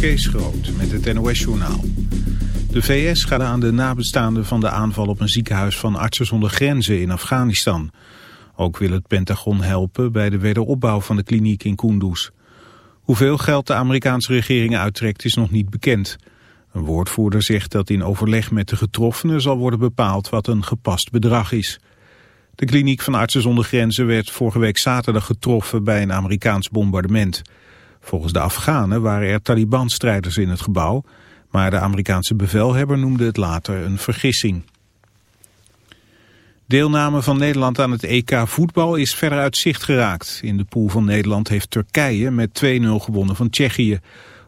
Kees Groot met het NOS-journaal. De VS gaat aan de nabestaanden van de aanval op een ziekenhuis van Artsen zonder Grenzen in Afghanistan. Ook wil het Pentagon helpen bij de wederopbouw van de kliniek in Kunduz. Hoeveel geld de Amerikaanse regering uittrekt is nog niet bekend. Een woordvoerder zegt dat in overleg met de getroffenen zal worden bepaald wat een gepast bedrag is. De kliniek van Artsen zonder Grenzen werd vorige week zaterdag getroffen bij een Amerikaans bombardement. Volgens de Afghanen waren er Taliban-strijders in het gebouw, maar de Amerikaanse bevelhebber noemde het later een vergissing. Deelname van Nederland aan het EK voetbal is verder uit zicht geraakt. In de pool van Nederland heeft Turkije met 2-0 gewonnen van Tsjechië.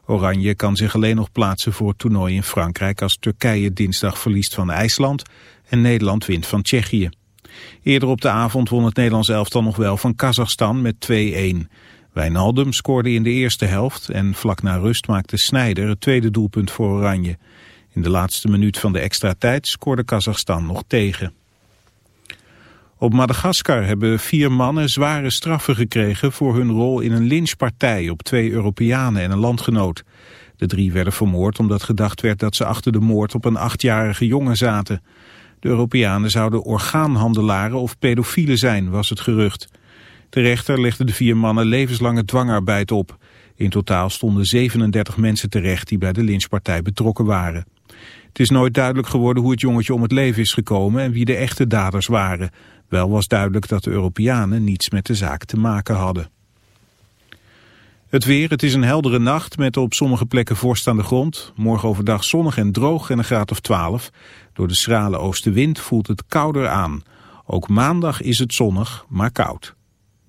Oranje kan zich alleen nog plaatsen voor het toernooi in Frankrijk als Turkije dinsdag verliest van IJsland en Nederland wint van Tsjechië. Eerder op de avond won het Nederlands elftal nog wel van Kazachstan met 2-1. Wijnaldum scoorde in de eerste helft en vlak na rust maakte Snijder het tweede doelpunt voor Oranje. In de laatste minuut van de extra tijd scoorde Kazachstan nog tegen. Op Madagaskar hebben vier mannen zware straffen gekregen voor hun rol in een lynchpartij op twee Europeanen en een landgenoot. De drie werden vermoord omdat gedacht werd dat ze achter de moord op een achtjarige jongen zaten. De Europeanen zouden orgaanhandelaren of pedofielen zijn, was het gerucht. De rechter legde de vier mannen levenslange dwangarbeid op. In totaal stonden 37 mensen terecht die bij de lynchpartij betrokken waren. Het is nooit duidelijk geworden hoe het jongetje om het leven is gekomen en wie de echte daders waren. Wel was duidelijk dat de Europeanen niets met de zaak te maken hadden. Het weer, het is een heldere nacht met op sommige plekken vorst aan de grond. Morgen overdag zonnig en droog en een graad of 12. Door de schrale oostenwind voelt het kouder aan. Ook maandag is het zonnig, maar koud.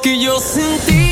que yo sentí.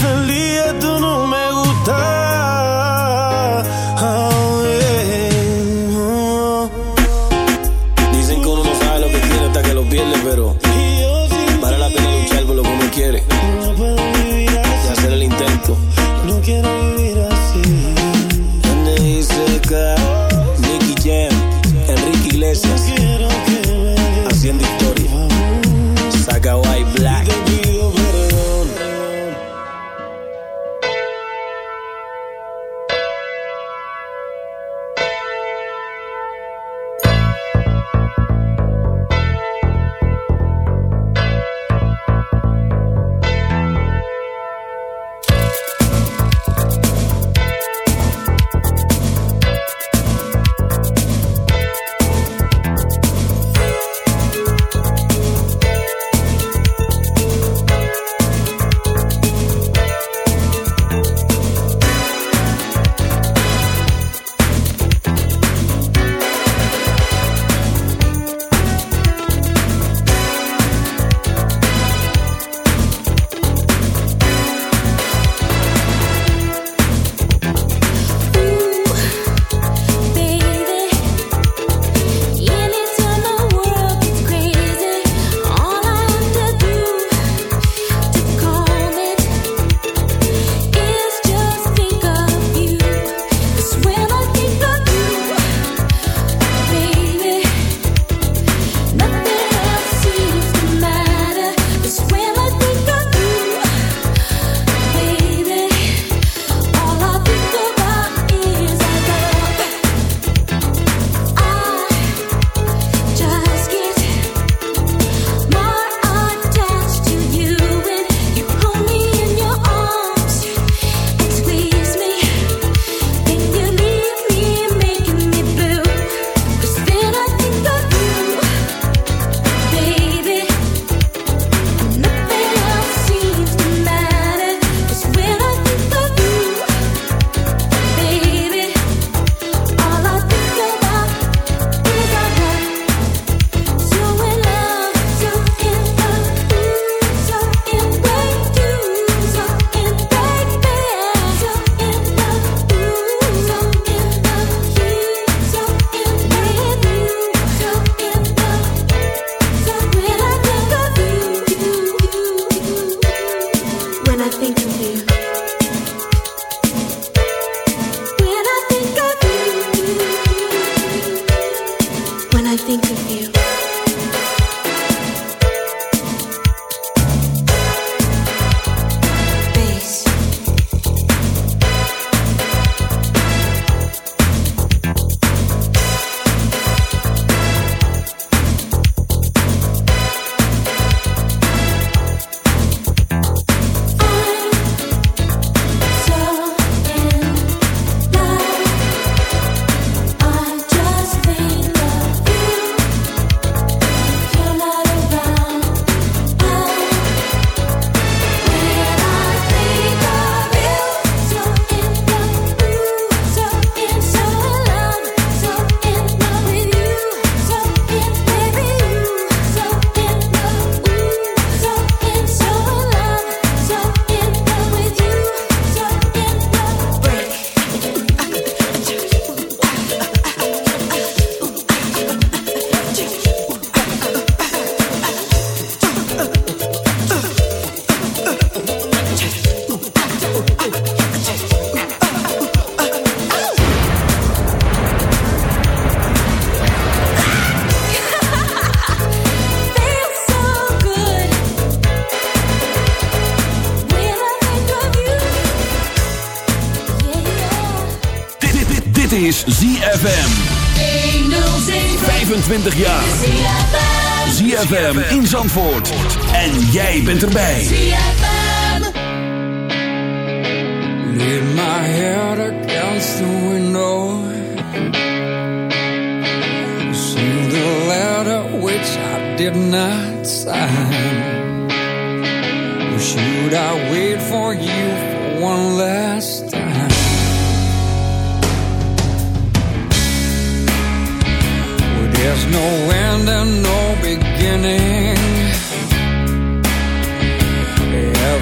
jij bent erbij. Lean my head against the window. See the letter which I did not sign. Should I wait for you for one last time? Well, there's no end and no beginning.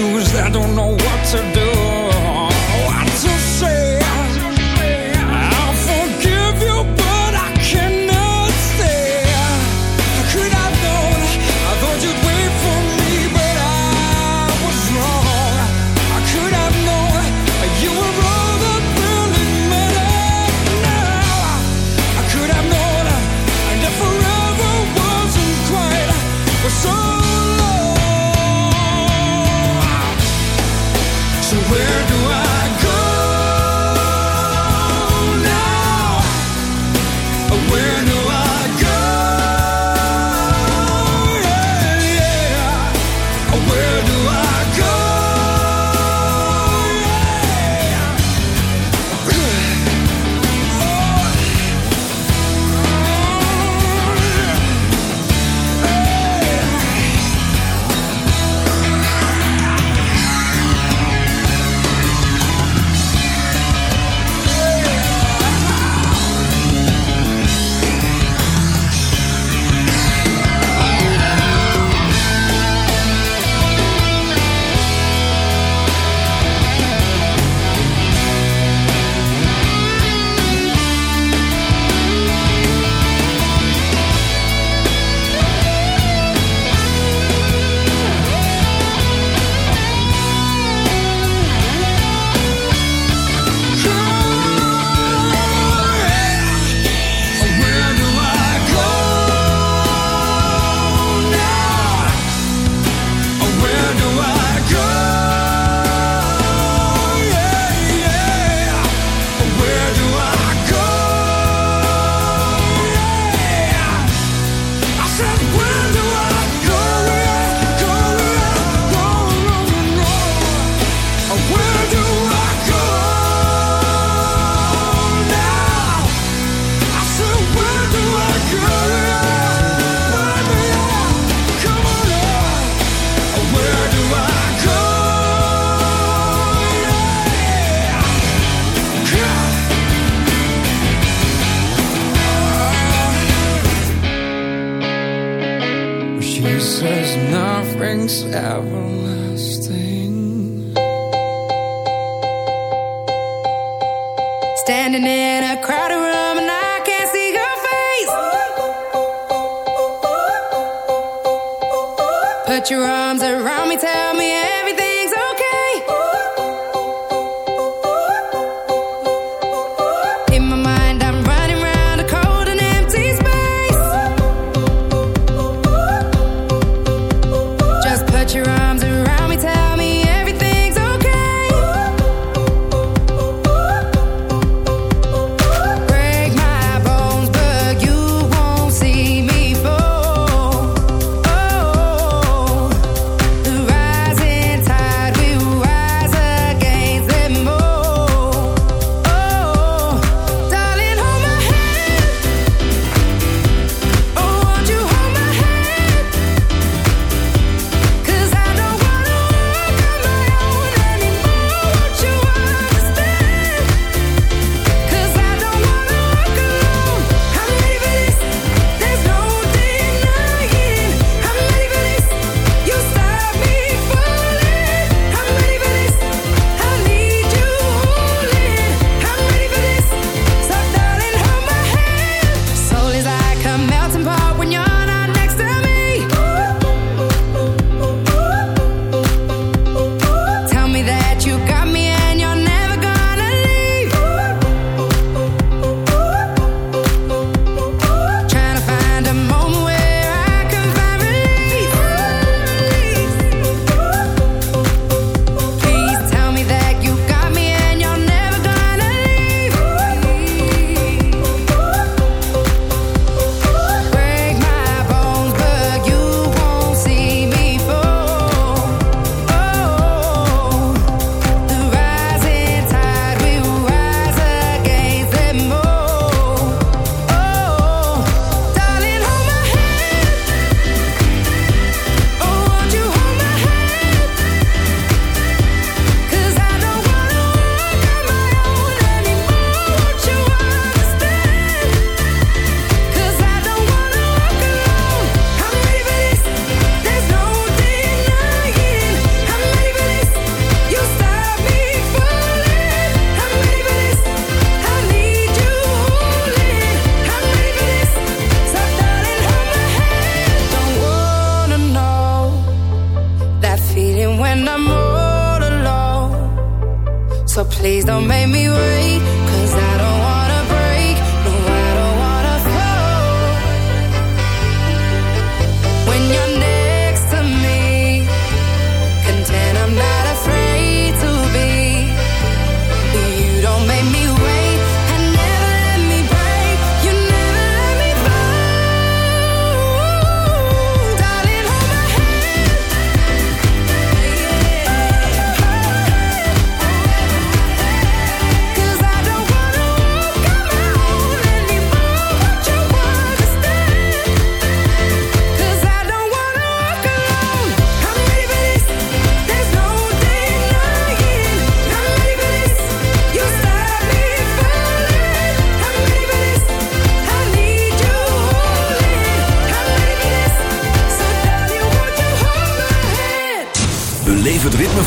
I don't know things ever